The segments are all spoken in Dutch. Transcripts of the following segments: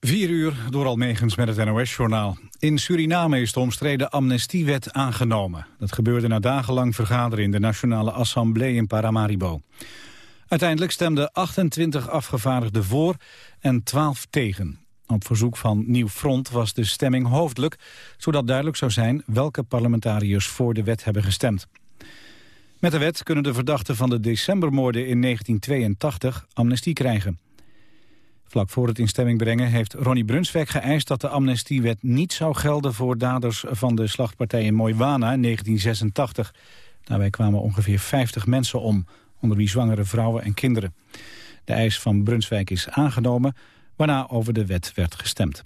Vier uur door Almegens met het NOS-journaal. In Suriname is de omstreden amnestiewet aangenomen. Dat gebeurde na dagenlang vergaderen in de Nationale Assemblée in Paramaribo. Uiteindelijk stemden 28 afgevaardigden voor en 12 tegen. Op verzoek van Nieuw Front was de stemming hoofdelijk... zodat duidelijk zou zijn welke parlementariërs voor de wet hebben gestemd. Met de wet kunnen de verdachten van de decembermoorden in 1982 amnestie krijgen. Vlak voor het in stemming brengen heeft Ronnie Brunswijk geëist dat de amnestiewet niet zou gelden voor daders van de slachtpartij in Moiwana in 1986. Daarbij kwamen ongeveer 50 mensen om, onder wie zwangere vrouwen en kinderen. De eis van Brunswijk is aangenomen, waarna over de wet werd gestemd.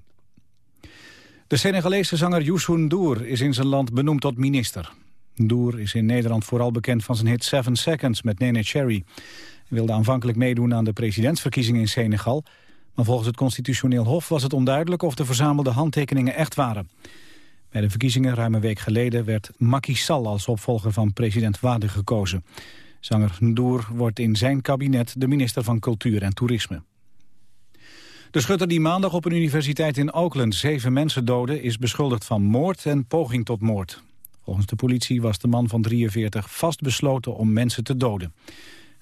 De Senegalese zanger Youssou N'Dour is in zijn land benoemd tot minister. N'Dour is in Nederland vooral bekend van zijn hit Seven Seconds met Nene Cherry. Hij wilde aanvankelijk meedoen aan de presidentsverkiezingen in Senegal... Maar volgens het constitutioneel hof was het onduidelijk of de verzamelde handtekeningen echt waren. Bij de verkiezingen ruim een week geleden werd Macky Sall als opvolger van president Wade gekozen. Zanger Ndour wordt in zijn kabinet de minister van Cultuur en Toerisme. De schutter die maandag op een universiteit in Oakland zeven mensen doodde... is beschuldigd van moord en poging tot moord. Volgens de politie was de man van 43 vastbesloten om mensen te doden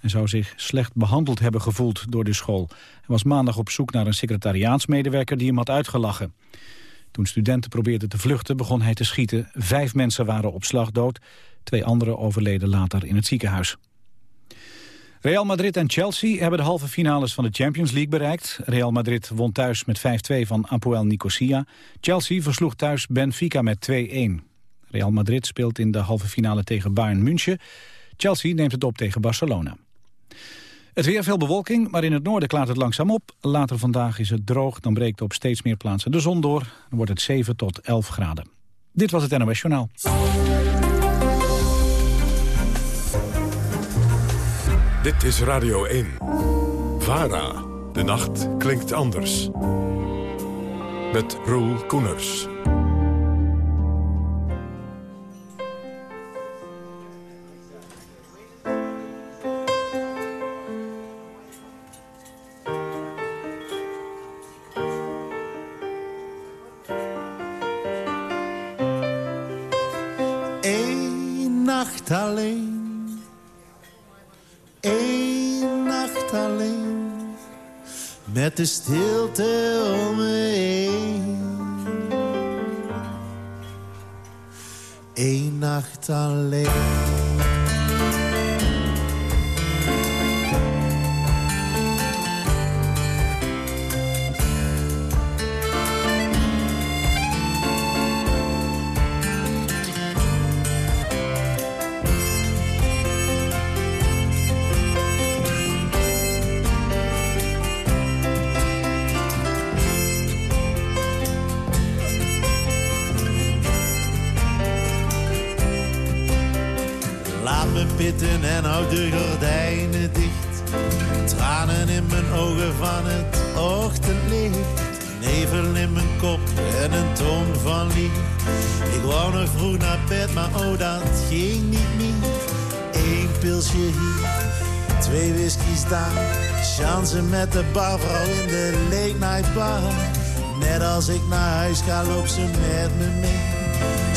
en zou zich slecht behandeld hebben gevoeld door de school. Hij was maandag op zoek naar een secretariaatsmedewerker die hem had uitgelachen. Toen studenten probeerden te vluchten begon hij te schieten. Vijf mensen waren op slag dood. Twee anderen overleden later in het ziekenhuis. Real Madrid en Chelsea hebben de halve finales van de Champions League bereikt. Real Madrid won thuis met 5-2 van Apoel Nicosia. Chelsea versloeg thuis Benfica met 2-1. Real Madrid speelt in de halve finale tegen Bayern München. Chelsea neemt het op tegen Barcelona. Het weer veel bewolking, maar in het noorden klaart het langzaam op. Later vandaag is het droog, dan breekt op steeds meer plaatsen de zon door. Dan wordt het 7 tot 11 graden. Dit was het NOS Journaal. Dit is Radio 1. VARA. De nacht klinkt anders. Met Roel Koeners. De stilte Net als ik naar huis ga, loopt ze met me mee.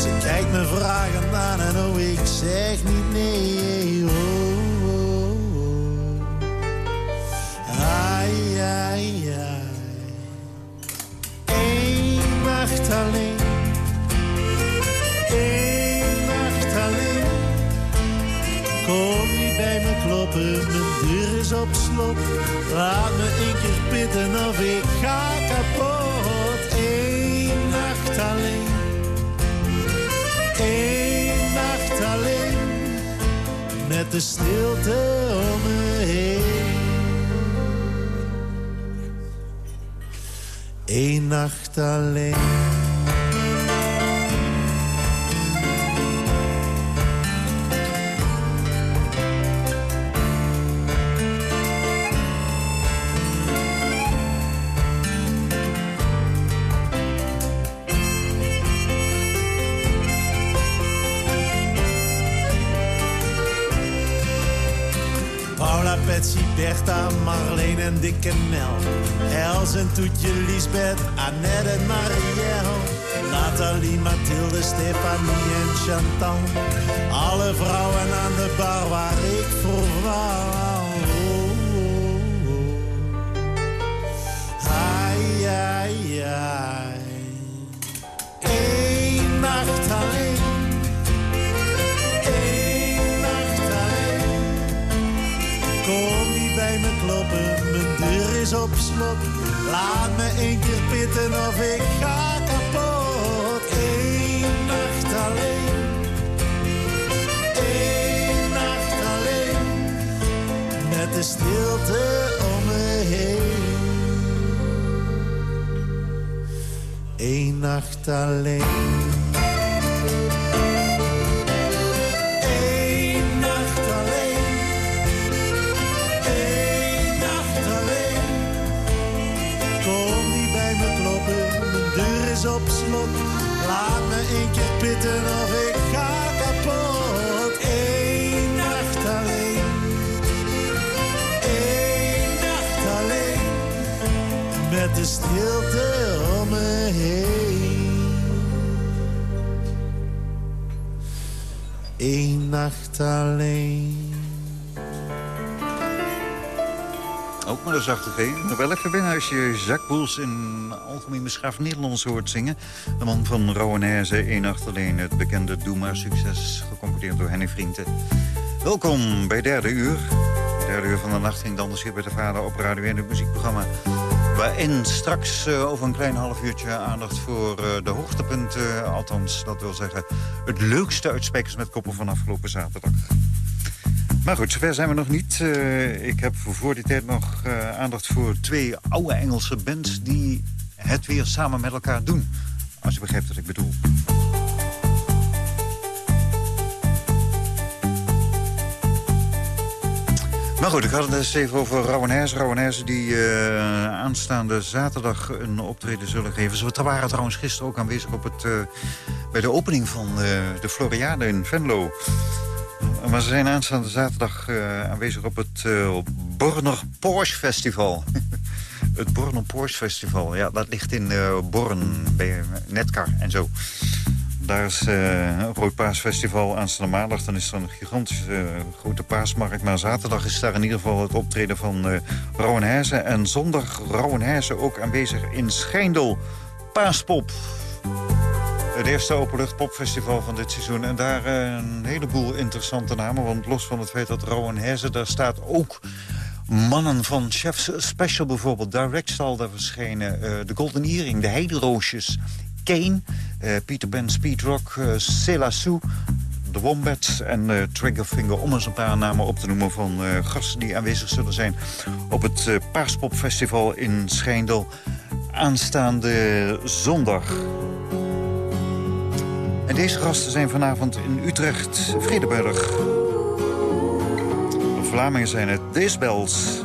Ze kijkt me vragend aan en oh, ik zeg niet nee. Oh, oh, oh. Ai, ai, ai. Eén nacht alleen. Eén nacht alleen. Kom mijn deur is op slot. Laat me één keer bidden of ik ga kapot. Eén nacht alleen. Eén nacht alleen, met de stilte om me heen. Eén nacht alleen. Marleen en Dikke Nel. Els en Toetje, Lisbeth, Annette en Marielle. Nathalie, Mathilde, Stefanie en Chantal. Alle vrouwen aan de bar waar ik voor wou. Ai, ai, ai. Eén nacht alleen. Me kloppen, mijn deur is op slot. Laat me één keer pitten of ik ga kapot. Eén nacht alleen. Eén nacht alleen. Met de stilte om me heen. Eén nacht alleen. Één keer pitten of ik ga kapot. Eén nacht alleen. Eén nacht alleen. Met de stilte om me heen. Eén nacht alleen. Ook met een zachte G. Nog wel even binnen als je Jacques Boels in algemeen beschaafd Nederlands hoort zingen. De man van Rowanese, één nacht alleen. Het bekende Doe maar succes, gecomponeerd door Henny Vrienden. Welkom bij derde uur. Derde uur van de nacht ging dan hier bij de Vader op Radio 1, het muziekprogramma. Waarin straks uh, over een klein half uurtje aandacht voor uh, de hoogtepunten. Althans, dat wil zeggen het leukste uit Spijkers met Koppen van afgelopen zaterdag. Maar goed, zover zijn we nog niet. Uh, ik heb voor die tijd nog aandacht voor twee oude Engelse bands... die het weer samen met elkaar doen. Als je begrijpt wat ik bedoel. Maar goed, ik had het eens even over Rauwenhersen. Rauwenhersen die uh, aanstaande zaterdag een optreden zullen geven. Ze waren trouwens gisteren ook aanwezig op het, bij de opening van de Floriade in Venlo. Maar ze zijn aanstaande zaterdag aanwezig op het Borner Porsche Festival. het Borner Porsche Festival, ja, dat ligt in uh, Born, bij Netkar en zo. Daar is een Rood Paasfestival aanstaande maandag. Dan is er een gigantische grote paasmarkt. Maar zaterdag is daar in ieder geval het optreden van uh, Rauwenherzen. En zondag Rauwenherzen ook aanwezig in Schijndel. Paaspop. Het eerste openluchtpopfestival van dit seizoen. En daar een heleboel interessante namen. Want los van het feit dat Rowan Herzen daar staat ook mannen van Chef's Special bijvoorbeeld. Direct zal daar verschenen. Uh, de Golden Earring, de Heideroosjes, Kane, uh, Peter Pan Speedrock, uh, Cela Sue... De Wombats en uh, Triggerfinger, om eens een paar namen op te noemen... van gasten die aanwezig zullen zijn op het Paaspopfestival in Schijndel... aanstaande zondag. En deze gasten zijn vanavond in Utrecht, Vredeburg. Vlamingen zijn het Disbels.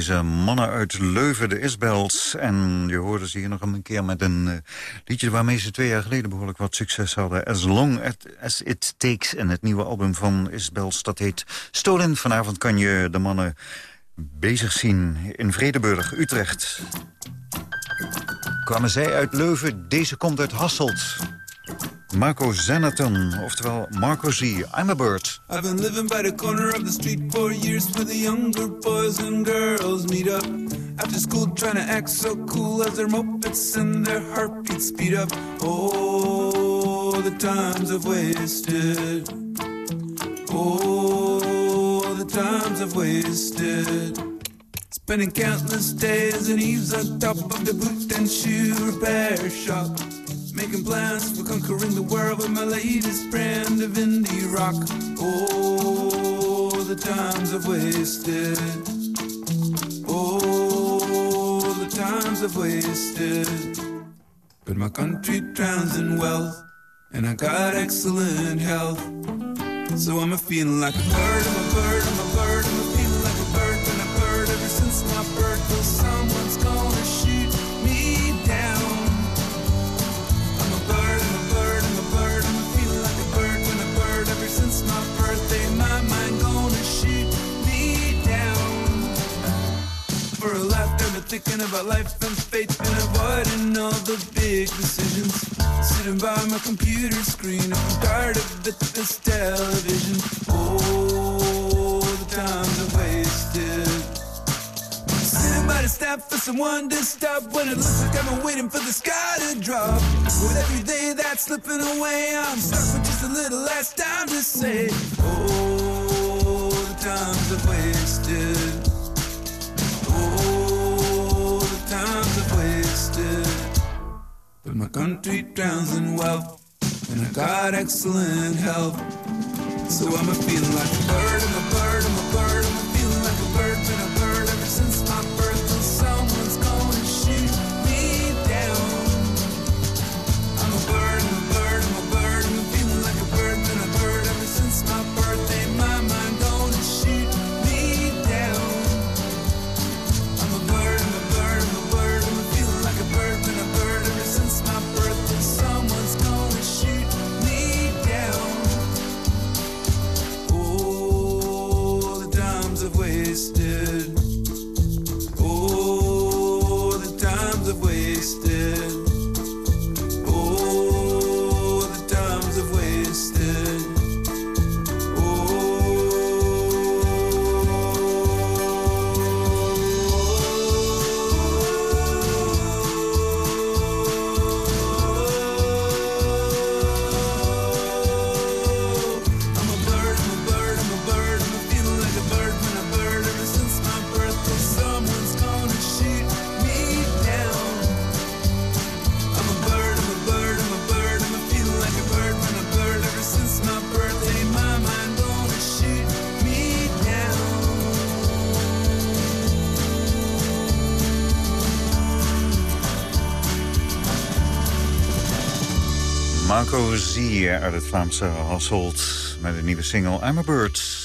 Deze mannen uit Leuven, de Isbels. En je hoorde ze hier nog een keer met een uh, liedje... waarmee ze twee jaar geleden behoorlijk wat succes hadden. As Long As It Takes. En het nieuwe album van Isbels, dat heet Stolen. Vanavond kan je de mannen bezig zien in Vredeburg, Utrecht. Kwamen zij uit Leuven, deze komt uit Hasselt. Marco Zenaton, oftewel Marco Z. I'm a bird. I've been living by the corner of the street for years where the younger boys and girls meet up. After school trying to act so cool as their mopeds and their heartbeats speed up. Oh, the times I've wasted. Oh, the times I've wasted. Spending countless days and eves on top of the boot and shoe repair shop. Making plans for conquering the world with my latest brand of indie rock. Oh, the times I've wasted. Oh, the times I've wasted. But my country drowns in wealth, and I got excellent health. So I'm a feeling like a bird, I'm a bird, I'm a thinking about life and fate, and avoiding all the big decisions. Sitting by my computer screen, I'm tired of it, this television. Oh, the times I've wasted. The stop for someone to stop when it looks like I'm waiting for the sky to drop. With every day that's slipping away, I'm stuck with just a little less time to say. Oh, the times I've wasted. My country drowns in wealth, and I got excellent health. So I'm a feeling like a bird, I'm a bird, I'm a bird, I'm a Zier uit het Vlaamse Hasselt met een nieuwe single I'm a Bird.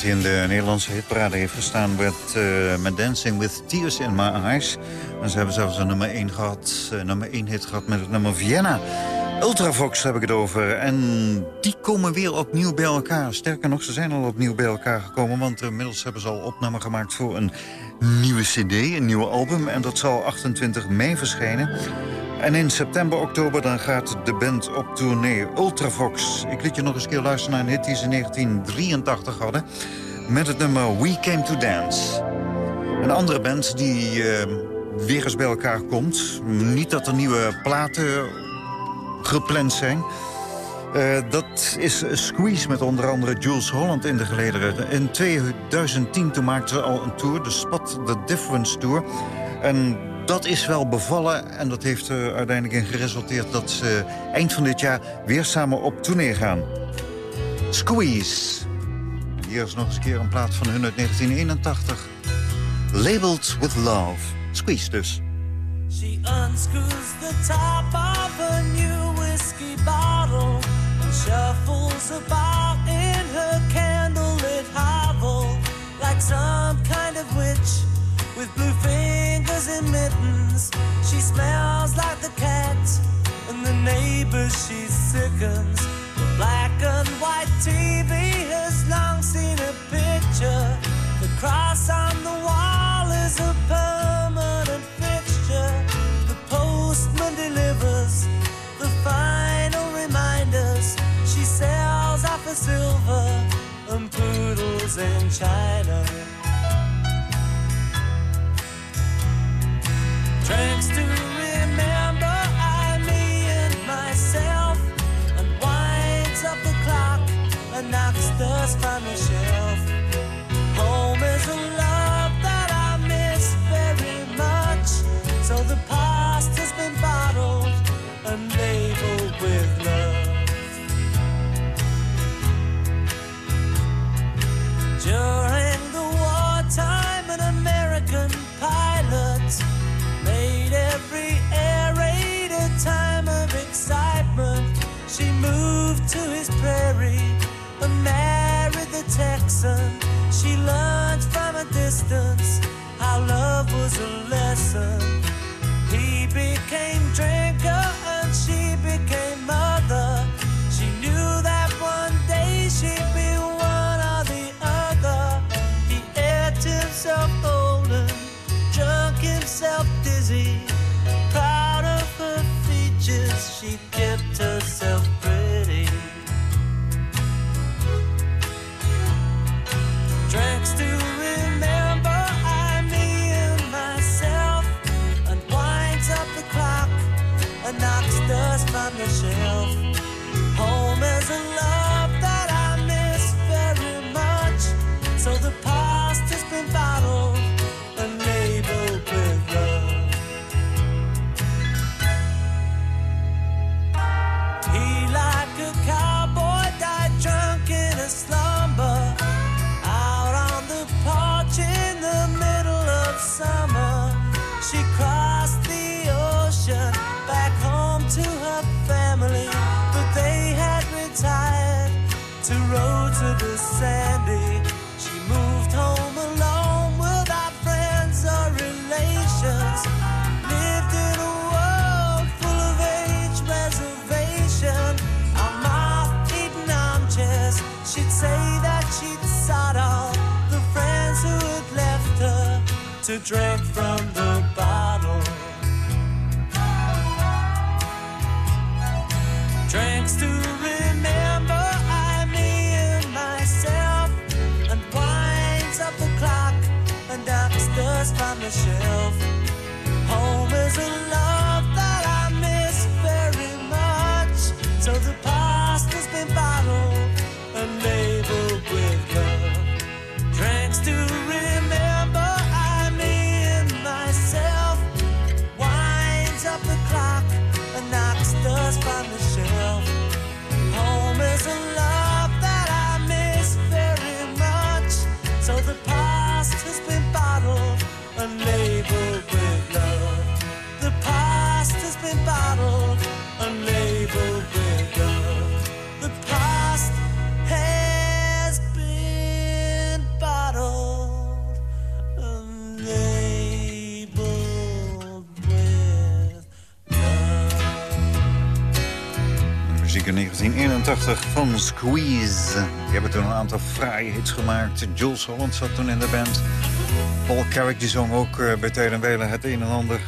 Die in de Nederlandse hitparade heeft gestaan... werd uh, met Dancing with Tears in My Eyes. En ze hebben zelfs een nummer 1, gehad, uh, nummer 1 hit gehad met het nummer Vienna. Ultravox heb ik het over. En die komen weer opnieuw bij elkaar. Sterker nog, ze zijn al opnieuw bij elkaar gekomen... want inmiddels hebben ze al opname gemaakt voor een nieuwe cd, een nieuwe album. En dat zal 28 mei verschijnen. En in september, oktober dan gaat de band op tournee. Ultravox. Ik liet je nog eens luisteren naar een hit die ze in 1983 hadden. Met het nummer We Came to Dance. Een andere band die uh, weer eens bij elkaar komt. Niet dat er nieuwe platen gepland zijn. Uh, dat is Squeeze met onder andere Jules Holland in de gelederen. In 2010 toen maakten ze al een tour, de Spot the Difference Tour. En dat is wel bevallen en dat heeft er uiteindelijk in geresulteerd... dat ze eind van dit jaar weer samen op tournee gaan. Squeeze. Hier is nog eens een keer een plaat van hun uit 1981. Labeled with Love. Squeeze dus. She unscrews the top of a new whiskey bottle and shuffles about in her neighbors she sickens. The black and white TV has long seen a picture. The cross on the wall is a permanent fixture. The postman delivers the final reminders. She sells off a silver and poodles in China. Drinks to She learned from a distance how love was a lesson. He became drinker knocks dust from the shelf. Home is a love Thank you. In 1981 van Squeeze. Die hebben toen een aantal fraaie hits gemaakt. Jules Holland zat toen in de band. Paul Carrick die zong ook uh, bij Tijd en Wijle het een en ander.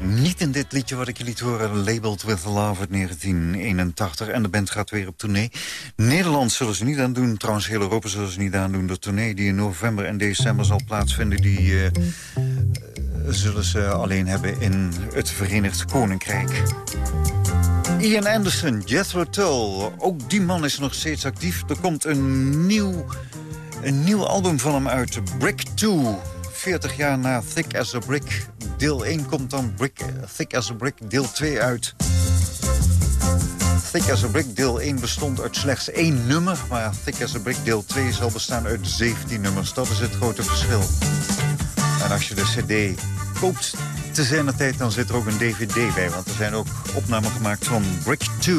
Niet in dit liedje wat ik je liet horen, Labeled with Love uit 1981. En de band gaat weer op tournee. Nederland zullen ze niet aan doen. Trouwens, heel Europa zullen ze niet aan doen. De tournee die in november en december zal plaatsvinden... die uh, zullen ze alleen hebben in het Verenigd Koninkrijk. Ian Anderson, Jethro Tull. Ook die man is nog steeds actief. Er komt een nieuw, een nieuw album van hem uit, Brick 2. 40 jaar na Thick as a Brick. Deel 1 komt dan Brick, Thick as a Brick, deel 2 uit. Thick as a Brick deel 1 bestond uit slechts één nummer... maar Thick as a Brick deel 2 zal bestaan uit 17 nummers. Dat is het grote verschil. En als je de cd koopt te tijd, dan zit er ook een dvd bij. Want er zijn ook opnamen gemaakt van Brick 2.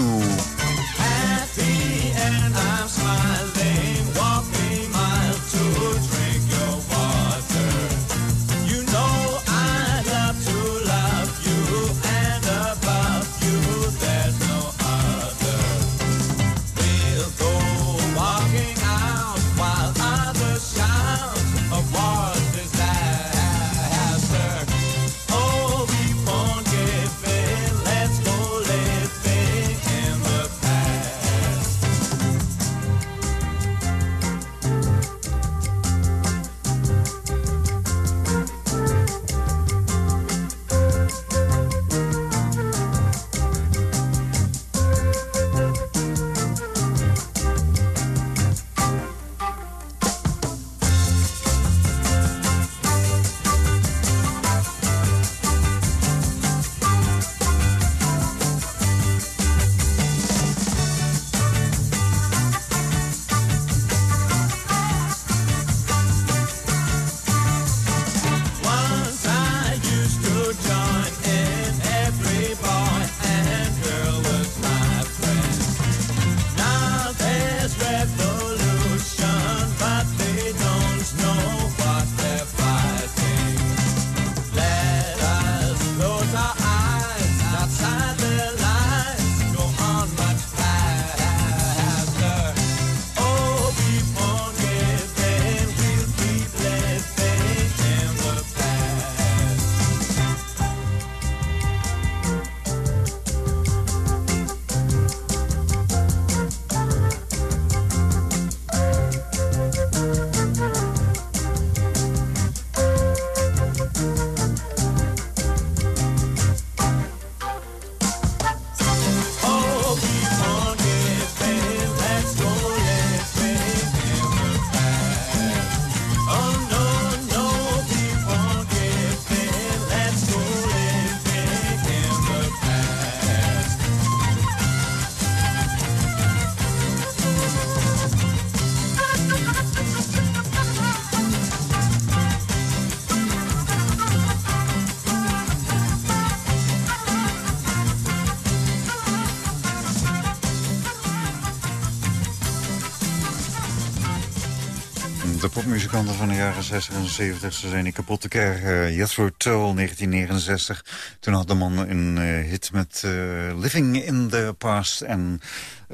De popmuzikanten van de jaren 60 en 70 ze zijn die kapotte kerk. Uh, Jethro Tull, 1969. Toen had de man een eh, hit met eh, Living in the Past. En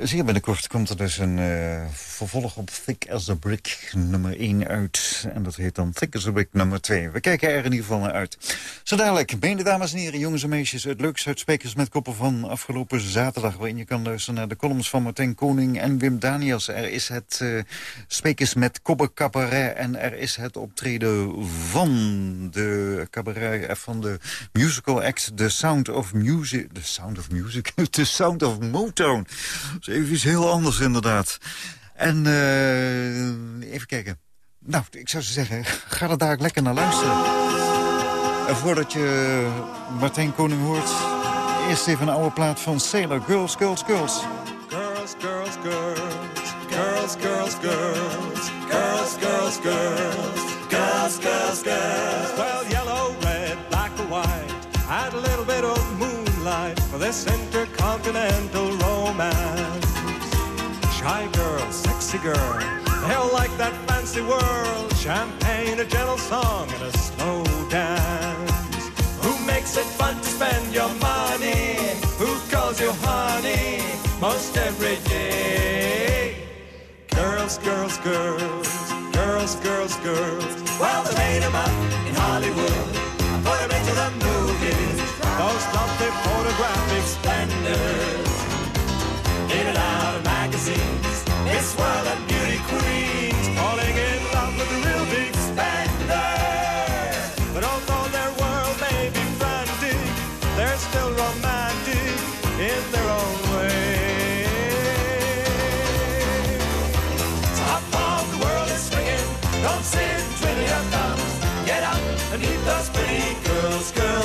zeer binnenkort komt er dus een eh, vervolg op Thick as a Brick nummer 1 uit. En dat heet dan Thick as a Brick nummer 2. We kijken er in ieder geval naar uit. Zo dadelijk, benen dames en heren, jongens en meisjes... het leukste uit Spekers met Koppen van afgelopen zaterdag... waarin je kan luisteren naar de columns van Martijn Koning en Wim Daniels. Er is het uh, met Koppen Cabaret... en er is het optreden van de cabaret... van de musical act The Sound of Music... The Sound of Music? The Sound of Motown. Even iets heel anders inderdaad. En uh, even kijken. Nou, ik zou zeggen, ga er daar lekker naar luisteren. En voordat je Martijn Koning hoort... eerst even een oude plaat van Sailor. Girls, girls, girls. Girls, girls, girls. Girls, girls, girls. Girls, girls, girls. Girls, girls, girls. Well, yellow, red, black or white. Add a little bit of moonlight for this intercontinental romance. High girl, sexy girl, they all like that fancy world. Champagne, a gentle song, and a slow dance. Who makes it fun to spend your money? Who calls you honey most every day? Girls, girls, girls, girls, girls, girls. Well, they made them up in Hollywood. I put them into the movies. Those lovely photographs. And beauty queens falling in love with the real big spenders. But although their world may be frantic, they're still romantic in their own way. Top of the world is swinging, don't sit twiddling your thumbs. Get up and meet those pretty girls, girls.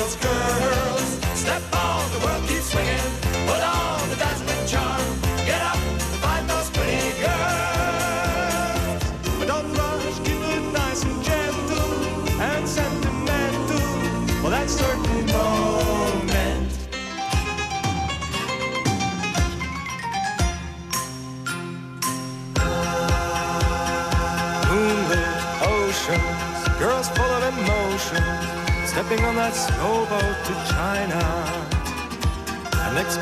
Stepping on that snowboat to China. And next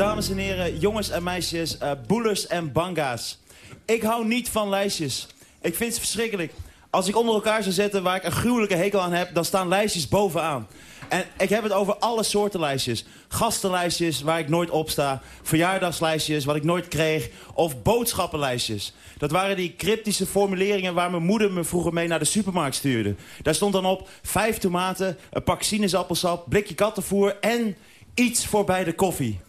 dames en heren, jongens en meisjes, eh boelers en banga's. Ik hou niet van lijstjes. Ik vind ze verschrikkelijk. Als ik onder elkaar zou zetten waar ik een gruwelijke hekel aan heb... dan staan lijstjes bovenaan. En ik heb het over alle soorten lijstjes. Gastenlijstjes waar ik nooit op sta. Verjaardagslijstjes wat ik nooit kreeg. Of boodschappenlijstjes. Dat waren die cryptische formuleringen waar mijn moeder me vroeger mee naar de supermarkt stuurde. Daar stond dan op vijf tomaten, een pak sinaasappelsap, blikje kattenvoer en iets voor bij de koffie.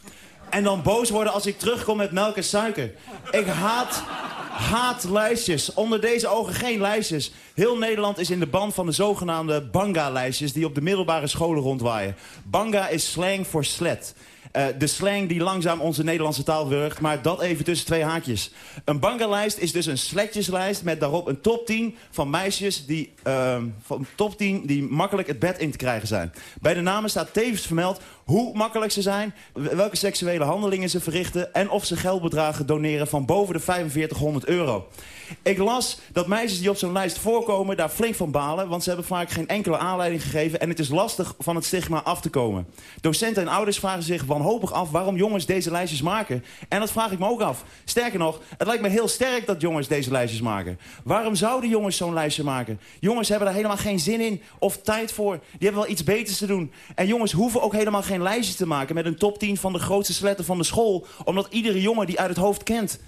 En dan boos worden als ik terugkom met melk en suiker. Ik haat, haat lijstjes. Onder deze ogen geen lijstjes. Heel Nederland is in de band van de zogenaamde banga-lijstjes... die op de middelbare scholen rondwaaien. Banga is slang voor slet. Eh, de slang die langzaam onze Nederlandse taal wurgt, maar dat even tussen twee haakjes. Een banga-lijst is dus een sletjeslijst met daarop een top 10 van meisjes die, ehm, van top 10 die makkelijk het bed in te krijgen zijn. Bij de namen staat tevens vermeld hoe makkelijk ze zijn, welke seksuele handelingen ze verrichten en of ze geldbedragen doneren van boven de 4500 euro. Ik las dat meisjes die op zo'n lijst voorkomen daar flink van balen, want ze hebben vaak geen enkele aanleiding gegeven en het is lastig van het stigma af te komen. Docenten en ouders vragen zich wanhopig af waarom jongens deze lijstjes maken. En dat vraag ik me ook af. Sterker nog, het lijkt me heel sterk dat jongens deze lijstjes maken. Waarom zouden jongens zo'n lijstje maken? Jongens hebben daar helemaal geen zin in of tijd voor. Die hebben wel iets beters te doen. En jongens hoeven ook helemaal geen lijstjes te maken met een top 10 van de grootste sletten van de school, omdat iedere jongen die uit het hoofd kent.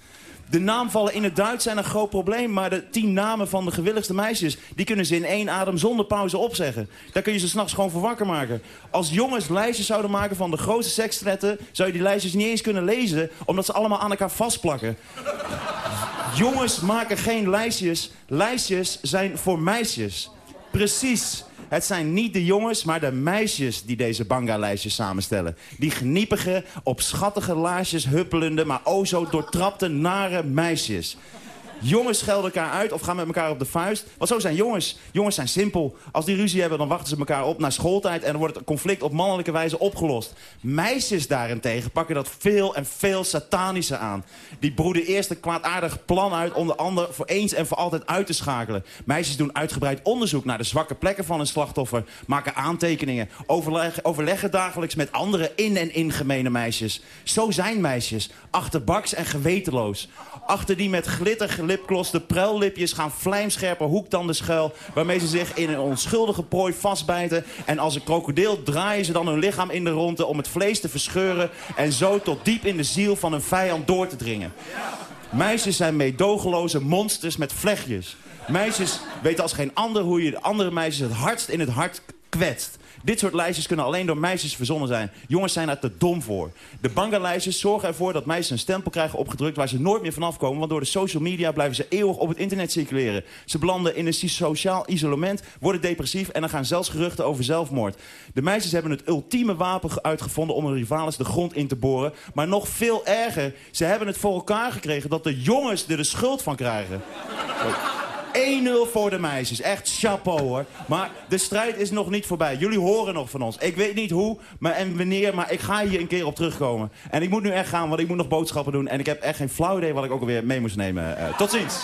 De naamvallen in het Duits zijn een groot probleem... maar de tien namen van de gewilligste meisjes... die kunnen ze in één adem zonder pauze opzeggen. Daar kun je ze s'nachts gewoon voor wakker maken. Als jongens lijstjes zouden maken van de grootste sekstretten... zou je die lijstjes niet eens kunnen lezen... omdat ze allemaal aan elkaar vastplakken. jongens maken geen lijstjes. Lijstjes zijn voor meisjes. Precies. Het zijn niet de jongens, maar de meisjes die deze banga-lijstjes samenstellen. Die geniepige, op schattige laarsjes huppelende, maar o zo doortrapte, nare meisjes. Jongens schelden elkaar uit of gaan met elkaar op de vuist. Want zo zijn jongens. Jongens zijn simpel. Als die ruzie hebben, dan wachten ze elkaar op naar schooltijd... en dan wordt het conflict op mannelijke wijze opgelost. Meisjes daarentegen pakken dat veel en veel satanischer aan. Die broeden eerst een kwaadaardig plan uit... om de ander voor eens en voor altijd uit te schakelen. Meisjes doen uitgebreid onderzoek naar de zwakke plekken van een slachtoffer... maken aantekeningen, overleggen, overleggen dagelijks met andere in- en ingemene meisjes. Zo zijn meisjes. Achterbaks en gewetenloos. Achter die met glitter lipgloss. De pruillipjes gaan vlijmscherpe hoektanden schuil... waarmee ze zich in een onschuldige prooi vastbijten. En als een krokodil draaien ze dan hun lichaam in de ronde... om het vlees te verscheuren en zo tot diep in de ziel van hun vijand door te dringen. Meisjes zijn meedogenloze monsters met vlechtjes. Meisjes weten als geen ander hoe je de andere meisjes het hardst in het hart kwetst. Dit soort lijstjes kunnen alleen door meisjes verzonnen zijn. Jongens zijn er te dom voor. De banga-lijstjes zorgen ervoor dat meisjes een stempel krijgen opgedrukt... waar ze nooit meer vanaf komen, want door de social media blijven ze eeuwig op het internet circuleren. Ze belanden in een sociaal isolement, worden depressief... en dan gaan zelfs geruchten over zelfmoord. De meisjes hebben het ultieme wapen ge- uitgevonden om hun rivales de grond in te boren. Maar nog veel erger, ze hebben het voor elkaar gekregen... dat de jongens er de schuld van krijgen. 1-0 voor de meisjes. Echt chapeau hoor. Maar de strijd is nog niet voorbij. Jullie horen nog van ons. Ik weet niet hoe maar en wanneer, maar ik ga hier een keer op terugkomen. En ik moet nu echt gaan, want ik moet nog boodschappen doen. En ik heb echt geen flauw idee wat ik ook alweer mee moest nemen. Eh, tot ziens.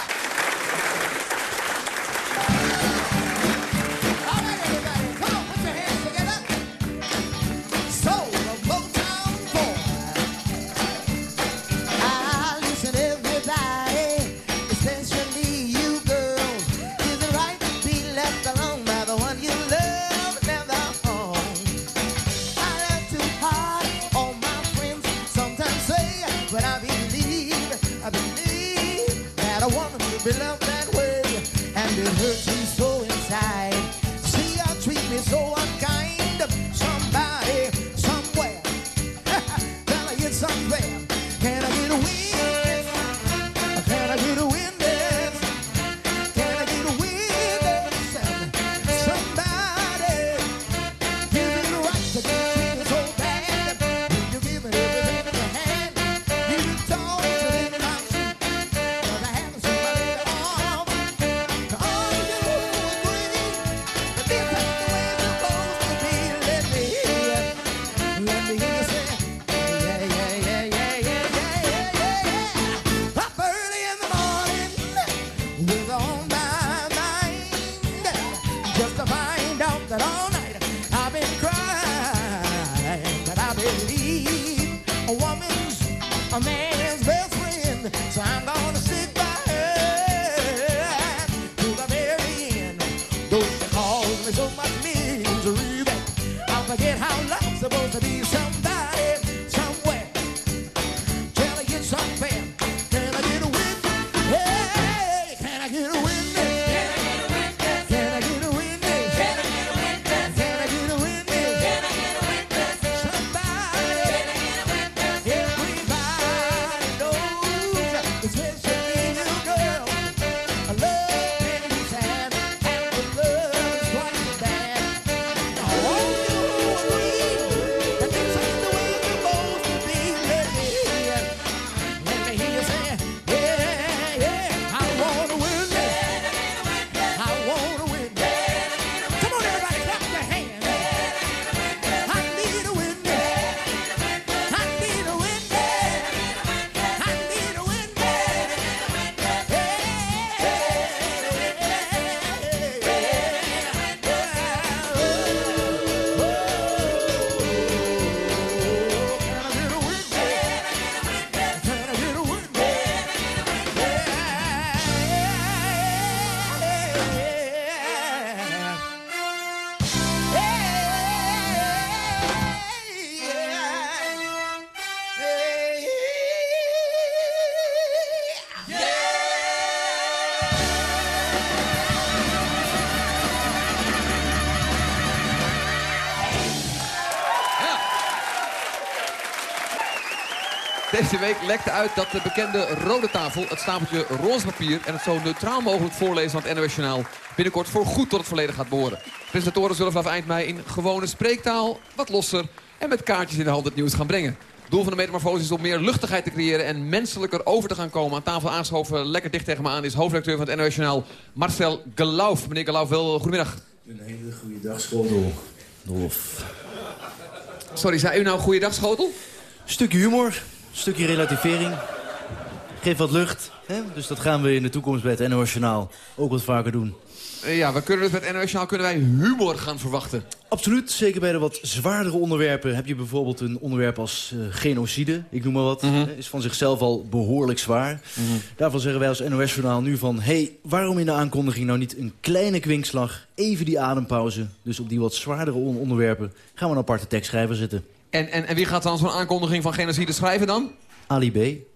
Deze week lekte uit dat de bekende rode tafel, het stapeltje roze papier... en het zo neutraal mogelijk voorlezen van het NOS Journaal... binnenkort voor goed tot het verleden gaat behoren. Presentatoren zullen vanaf eind mei in gewone spreektaal, wat losser... en met kaartjes in de hand het nieuws gaan brengen. Doel van de metamorfose is om meer luchtigheid te creëren... en menselijker over te gaan komen. Aan tafel aangeschoven, lekker dicht tegen me aan... is hoofdredacteur van het NOS Journaal Marcel Gelauf. Meneer Gelauf, wel goedemiddag. Een hele goede dag, schotel. Sorry, zei u nou goeiedag, schotel? Stukje humor, stukje relativering. geeft wat lucht. Hè? Dus dat gaan we in de toekomst bij het NOS Journaal ook wat vaker doen. Eh, Ja, we kunnen dus met NOS Journaal kunnen wij humor gaan verwachten. Absoluut, zeker bij de wat zwaardere onderwerpen heb je bijvoorbeeld een onderwerp als eh, genocide. Ik noem maar wat. Mhm. Is van zichzelf al behoorlijk zwaar. Daarvan zeggen wij als NOS-journaal nu van... hé, hey, waarom in de aankondiging nou niet een kleine kwinkslag? Even die adempauze. Dus op die wat zwaardere on- onderwerpen gaan we een aparte tekstschrijver zitten. En, en, en wie gaat dan zo'n aankondiging van genocide schrijven dan? Ali B.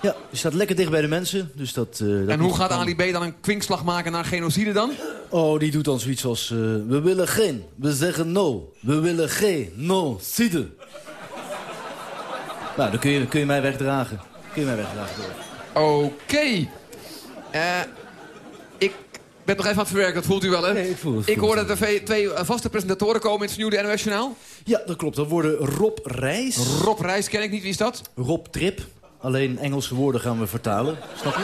Ja, die staat lekker dicht bij de mensen. Dus dat, eh, dat En hoe gaat. Ali B dan een kwinkslag maken naar genocide dan? Oh, die doet dan zoiets als... eh, we willen geen, we zeggen no. We willen geen, no, cide. nou, dan kun je, kun je mij wegdragen. Kun je mij wegdragen. Oké. Eh, ik ben nog even aan het verwerken, dat voelt u wel, hè? Nee, ik voel het, Ik voel hoor het. dat er twee eh, vaste presentatoren komen in het vernieuwde NOS-journaal. Ja, dat klopt. Dat worden Rob Reis. Rob Reis ken ik niet, wie is dat? Rob Trip. Alleen Engelse woorden gaan we vertalen. Snap je?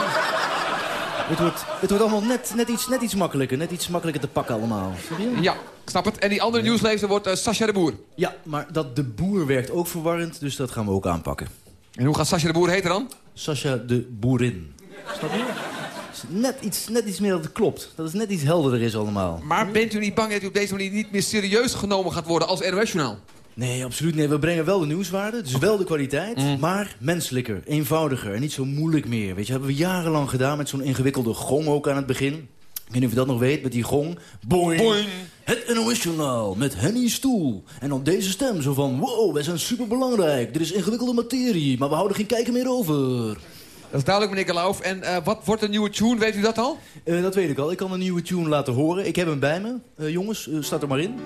Het wordt, het wordt allemaal net, net, iets, net iets makkelijker. Net iets makkelijker te pakken allemaal. Snap je? Ja, ik snap het. En die andere nieuwslezer wordt eh, Sascha de Boer. Ja, maar dat de boer werkt ook verwarrend. Dus dat gaan we ook aanpakken. En hoe gaat Sascha de Boer heten dan? Sascha de boerin. Snap je? Net iets, net iets meer dat het klopt. Dat het net iets helderder is allemaal. Maar bent u niet bang dat u op deze manier niet meer serieus genomen gaat worden als NOS-journaal? Nee, absoluut niet. We brengen wel de nieuwswaarde, dus wel de kwaliteit. Maar menselijker, eenvoudiger en niet zo moeilijk meer. Weet je, hebben we jarenlang gedaan met zo'n ingewikkelde gong ook aan het begin. Ik weet niet of je dat nog weet, met die gong. Boing. Boing. Het NOS-journaal met Henny Stoel. En dan deze stem zo van... Wow, wij zijn superbelangrijk. Dit is ingewikkelde materie, maar we houden geen kijken meer over. Dat is duidelijk, meneer Kalauf. En eh, wat wordt de nieuwe tune, weet u dat al? Eh, dat weet ik al. Ik kan een nieuwe tune laten horen. Ik heb hem bij me. Eh, jongens, staat er maar in.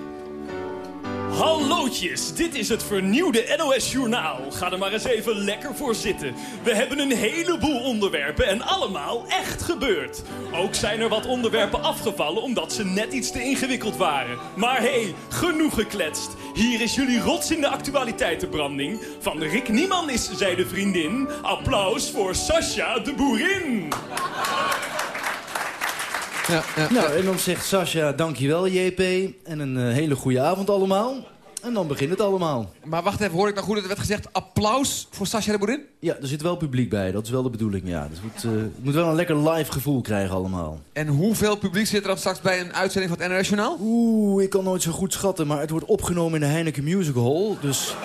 Hallootjes, dit is het vernieuwde NOS Journaal. Ga er maar eens even lekker voor zitten. We hebben een heleboel onderwerpen en allemaal echt gebeurd. Ook zijn er wat onderwerpen afgevallen omdat ze net iets te ingewikkeld waren. Maar hé, hey, genoeg gekletst. Hier is jullie rots in de actualiteitenbranding. Van Rick Nieman is zij de vriendin. Applaus voor Sascha de boerin. Ja, ja, Nou, en dan zegt Sascha, dankjewel JP. En een eh, hele goede avond allemaal. En dan begint het allemaal. Maar wacht even, hoor ik nou goed dat er werd gezegd... applaus voor Sascha de Boerin? Ja, er zit wel publiek bij. Dat is wel de bedoeling, ja. Dus het moet, eh, het moet wel een lekker live gevoel krijgen allemaal. En hoeveel publiek zit er dan straks bij een uitzending van het Journaal? Oeh, ik kan nooit zo goed schatten, maar het wordt opgenomen in de Heineken Music Hall. Dus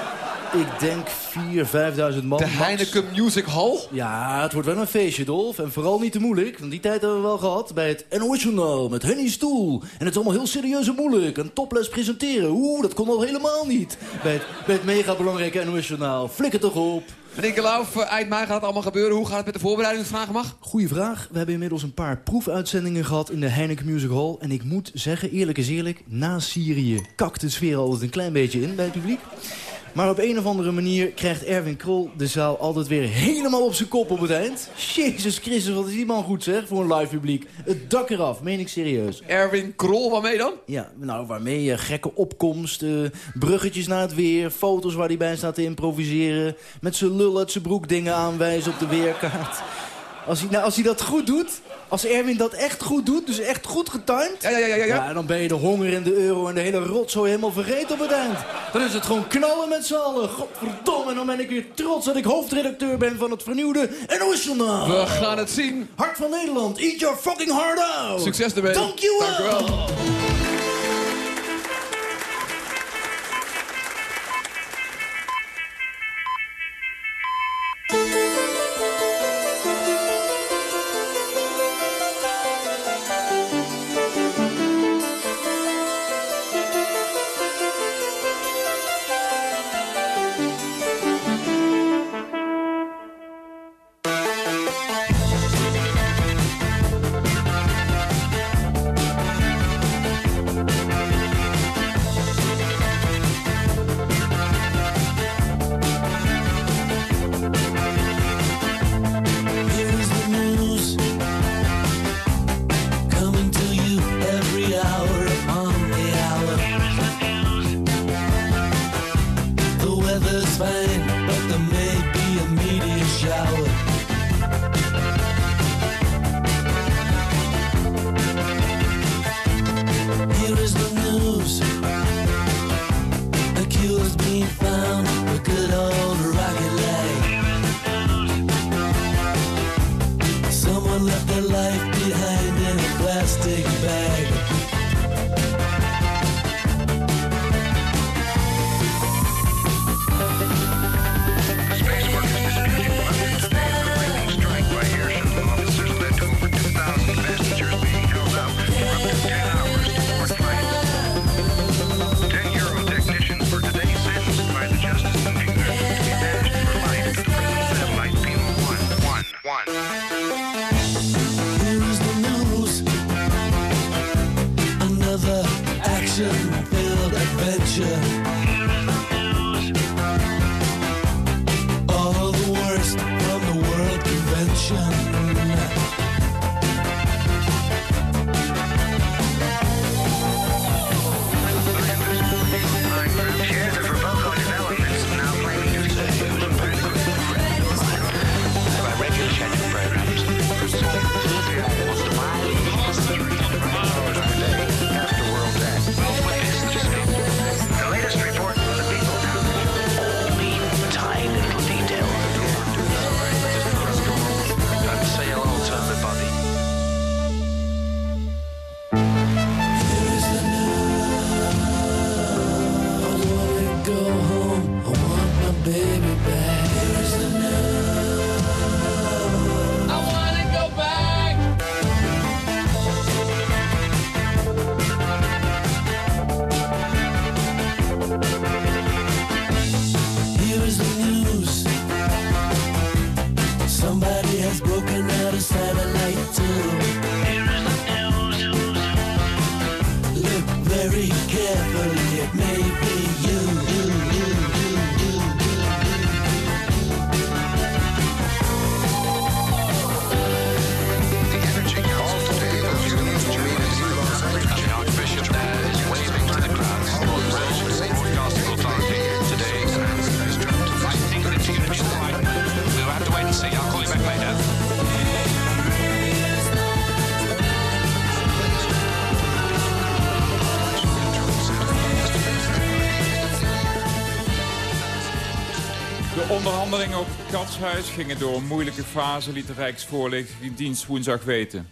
ik denk 4.000, 5.000 man. De. Heineken Music Hall? Ja, het wordt wel een feestje, Dolf. En vooral niet te moeilijk, want die tijd hebben we wel gehad bij het Journaal met Henny Stoel. En het is allemaal heel serieus en moeilijk. Een toples presenteren, oeh, dat kon al helemaal niet. Bij het, bij het mega belangrijke NOS Journaal. Flikker toch op. Meneer Kalauf, eh, eind mei gaat het allemaal gebeuren. Hoe gaat het met de voorbereiding, als ik vragen mag? Goeie vraag. We hebben inmiddels een paar proefuitzendingen gehad in de Heineken Music Hall. En ik moet zeggen, eerlijk is eerlijk, na Syrië kakt de sfeer altijd een klein beetje in bij het publiek. Maar op een of andere manier krijgt Erwin Krol de zaal altijd weer helemaal op zijn kop op het eind. Jezus Christus, wat is die man goed zeg, voor een live publiek. Het dak eraf, meen ik serieus. Erwin Krol, waarmee dan? Ja, nou waarmee je gekke opkomst, eh, bruggetjes naar het weer, foto's waar hij bij staat te improviseren. Met zijn lul uit zijn broek dingen aanwijzen op de weerkaart. Als hij, nou, als hij dat goed doet, als Erwin dat echt goed doet, dus echt goed getimed... Ja, ja, ja, ja. ja. dan ben je de honger en de euro en de hele rotzooi helemaal vergeten op het eind. Dan is het gewoon knallen met z'n allen. Godverdomme, en dan ben ik weer trots dat ik hoofdredacteur ben van het vernieuwde NOS Journaal. We gaan het zien. Hart van Nederland, eat your fucking heart out. Succes ermee. Dankjewel. Dank u wel. Gingen door een moeilijke fase, liet de Rijksvoorlichtingsdienst woensdag weten.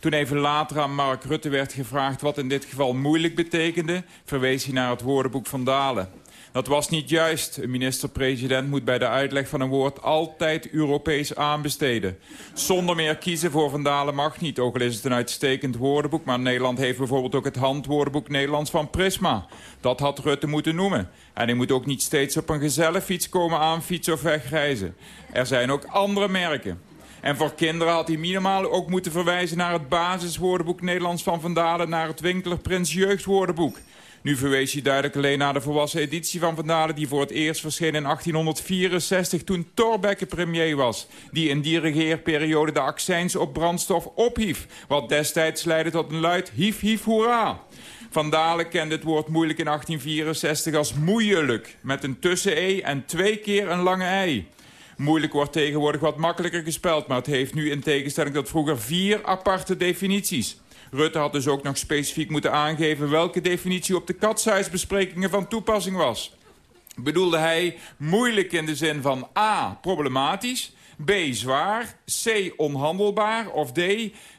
Toen even later aan Mark Rutte werd gevraagd wat in dit geval moeilijk betekende, verwees hij naar het woordenboek van Dalen. Dat was niet juist. Een minister-president moet bij de uitleg van een woord altijd Europees aanbesteden. Zonder meer kiezen voor Van Dalen mag niet, ook al is het een uitstekend woordenboek. Maar Nederland heeft bijvoorbeeld ook het handwoordenboek Nederlands van Prisma. Dat had Rutte moeten noemen. En hij moet ook niet steeds op een gezellenfiets komen aanfietsen of wegreizen. Er zijn ook andere merken. En voor kinderen had hij minimaal ook moeten verwijzen naar het basiswoordenboek Nederlands van Van Dalen... naar het Winkler Prins Jeugdwoordenboek. Nu verwees hij duidelijk alleen naar de volwassen editie van Van Dalen... die voor het eerst verscheen in 1864 toen Thorbecke premier was... die in die regeerperiode de accijns op brandstof ophief... wat destijds leidde tot een luid hief hief hoera. Van Dalen kende het woord moeilijk in 1864 als moeielijk... met een tussen-e en twee keer een lange ei. Moeilijk wordt tegenwoordig wat makkelijker gespeld... maar het heeft nu in tegenstelling tot vroeger vier aparte definities. Rutte had dus ook nog specifiek moeten aangeven... welke definitie op de katshuisbesprekingen van toepassing was. Bedoelde hij moeilijk in de zin van A. problematisch... B. zwaar, C. onhandelbaar of D.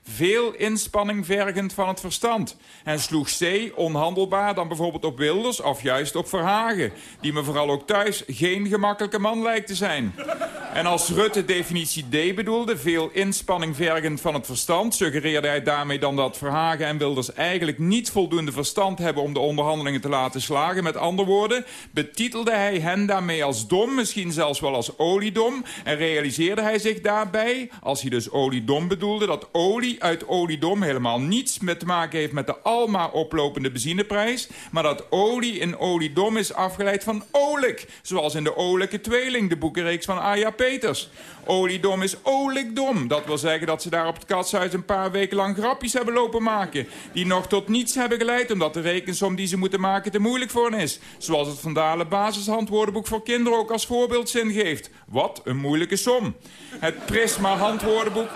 veel inspanning vergend van het verstand. En sloeg C. onhandelbaar dan bijvoorbeeld op Wilders of juist op Verhagen... die me vooral ook thuis geen gemakkelijke man lijkt te zijn. En als Rutte definitie D bedoelde, veel inspanning vergend van het verstand... suggereerde hij daarmee dan dat Verhagen en Wilders eigenlijk niet voldoende verstand hebben... om de onderhandelingen te laten slagen. Met andere woorden, betitelde hij hen daarmee als dom, misschien zelfs wel als oliedom... en realiseerde hij zich daarbij, als hij dus oliedom bedoelde... dat olie uit oliedom helemaal niets met te maken heeft met de almaar oplopende benzineprijs... maar dat olie in oliedom is afgeleid van olijk... zoals in de Olijke Tweeling, de boekenreeks van Aya Peters. Oliedom is olijkdom. Dat wil zeggen dat ze daar op het katshuis een paar weken lang grapjes hebben lopen maken... die nog tot niets hebben geleid omdat de rekensom die ze moeten maken te moeilijk voor hen is. Zoals het Vandalen basishandwoordenboek voor kinderen ook als voorbeeldzin geeft. Wat een moeilijke som. Het Prisma handwoordenboek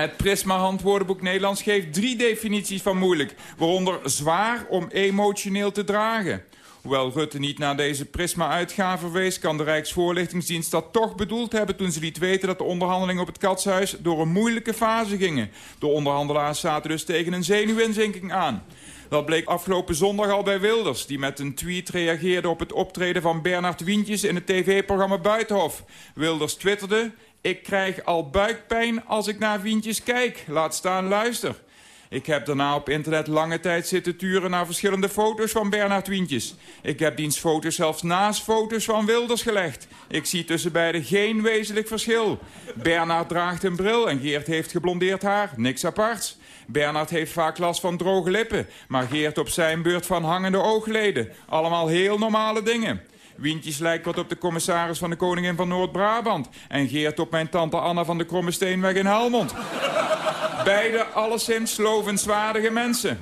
het Prisma Handwoordenboek Nederlands geeft drie definities van moeilijk. Waaronder zwaar om emotioneel te dragen. Hoewel Rutte niet naar deze Prisma-uitgave verwees... kan de Rijksvoorlichtingsdienst dat toch bedoeld hebben... toen ze liet weten dat de onderhandelingen op het Katshuis... door een moeilijke fase gingen. De onderhandelaars zaten dus tegen een zenuwinzinking aan. Dat bleek afgelopen zondag al bij Wilders... die met een tweet reageerde op het optreden van Bernard Wientjes... in het tv-programma Buitenhof. Wilders twitterde... Ik krijg al buikpijn als ik naar Wientjes kijk. Laat staan luister. Ik heb daarna op internet lange tijd zitten turen naar verschillende foto's van Bernard Wientjes. Ik heb diens foto's zelfs naast foto's van Wilders gelegd. Ik zie tussen beiden geen wezenlijk verschil. Bernard draagt een bril en Geert heeft geblondeerd haar. Niks aparts. Bernard heeft vaak last van droge lippen, maar Geert op zijn beurt van hangende oogleden. Allemaal heel normale dingen. Wientjes lijkt wat op de commissaris van de Koningin van Noord-Brabant. En Geert op mijn tante Anna van de Kromme Steenweg in Helmond. Beide alleszins lovenswaardige mensen.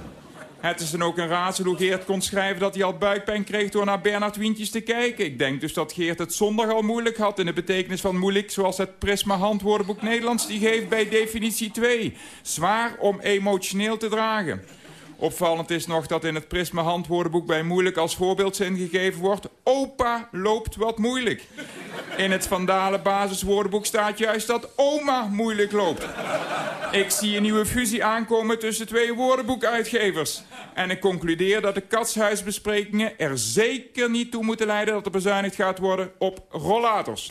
Het is dan ook een raadsel hoe Geert kon schrijven dat hij al buikpijn kreeg door naar Bernard Wientjes te kijken. Ik denk dus dat Geert het zondag al moeilijk had in de betekenis van moeilijk, zoals het Prisma handwoordenboek Nederlands die geeft bij definitie 2. Zwaar om emotioneel te dragen. Opvallend is nog dat in het Prisma handwoordenboek bij moeilijk als voorbeeldzin gegeven wordt... opa loopt wat moeilijk. In het Vandalen basiswoordenboek staat juist dat oma moeilijk loopt. Ik zie een nieuwe fusie aankomen tussen twee woordenboekuitgevers. En ik concludeer dat de katshuisbesprekingen er zeker niet toe moeten leiden... dat er bezuinigd gaat worden op rollators.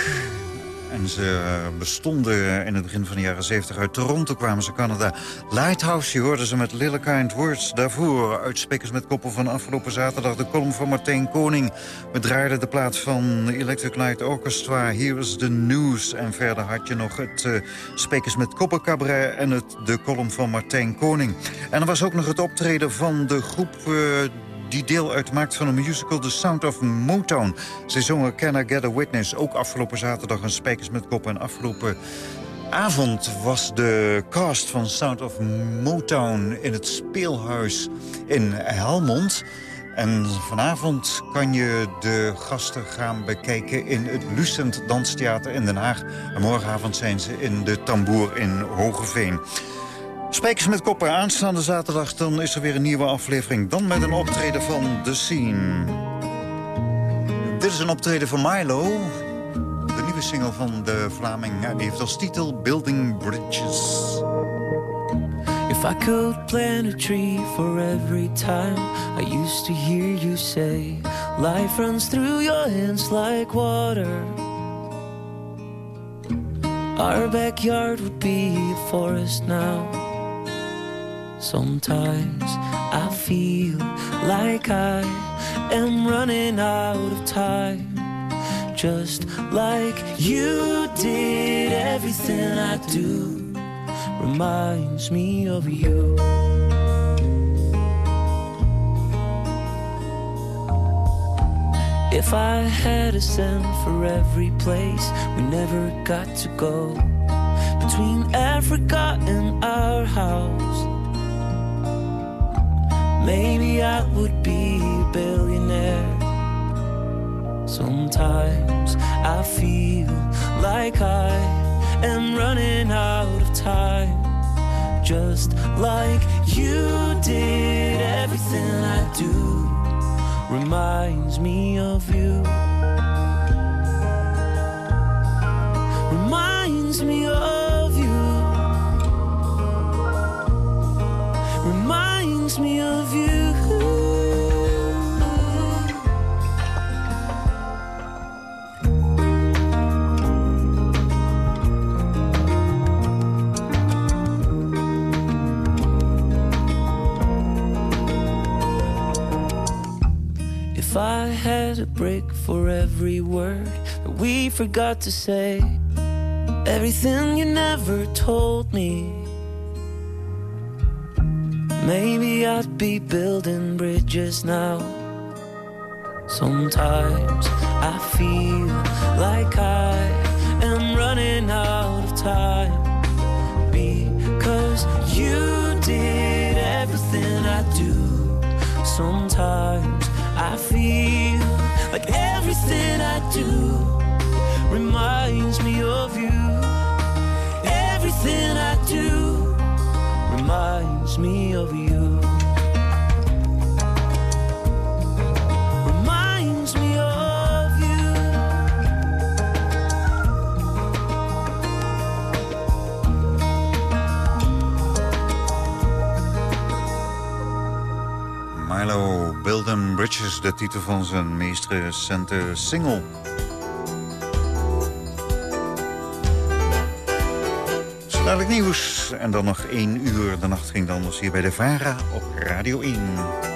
Ze bestonden in het begin van de jaren 70 uit Toronto, kwamen ze Canada. Lighthouse, je hoorde ze met Little Kind Words. Daarvoor uitsprekers met koppel van afgelopen zaterdag... de column van Martijn Koning. We draaiden de plaats van Electric Light Orchestra. Here is the news. En verder had je nog het uh, met Koppel Cabaret... en het, de column van Martijn Koning. En er was ook nog het optreden van de groep... die deel uitmaakt van een musical The Sound of Motown. Ze zongen Can I Get a Witness, ook afgelopen zaterdag een Spijkers met Kop. En afgelopen avond was de cast van Sound of Motown in het speelhuis in Helmond. En vanavond kan je de gasten gaan bekijken in het Lucent Danstheater in Den Haag. En morgenavond zijn ze in de Tamboer in Hogeveen. Spijkers met koppen aanstaande zaterdag, dan is er weer een nieuwe aflevering. Dan met een optreden van The Scene. Dit is een optreden van Milo. De nieuwe single van de Vlaming. Die heeft als titel Building Bridges. If I could plant a tree for every time I used to hear you say Life runs through your hands like water Our backyard would be a forest now Sometimes I feel like I am running out of time. Just like you did, everything I do reminds me of you. If I had a cent for every place we never got to go, between Africa and our house. Maybe I would be a billionaire. Sometimes I feel like I am running out of time. Just like you did, everything I do reminds me of you. Reminds me of you. Reminds me of If I had a brick for every word that we forgot to say, everything you never told me. Maybe I'd be building bridges now. Sometimes I feel like I am running out of time. Because you did everything I do. Sometimes I feel like everything I do reminds me of you. Everything I do reminds me of you. Bridges, de titel van zijn meest recente single. Dadelijk nieuws en dan nog één uur. De nacht ging dan dus hier bij de VARA op Radio 1.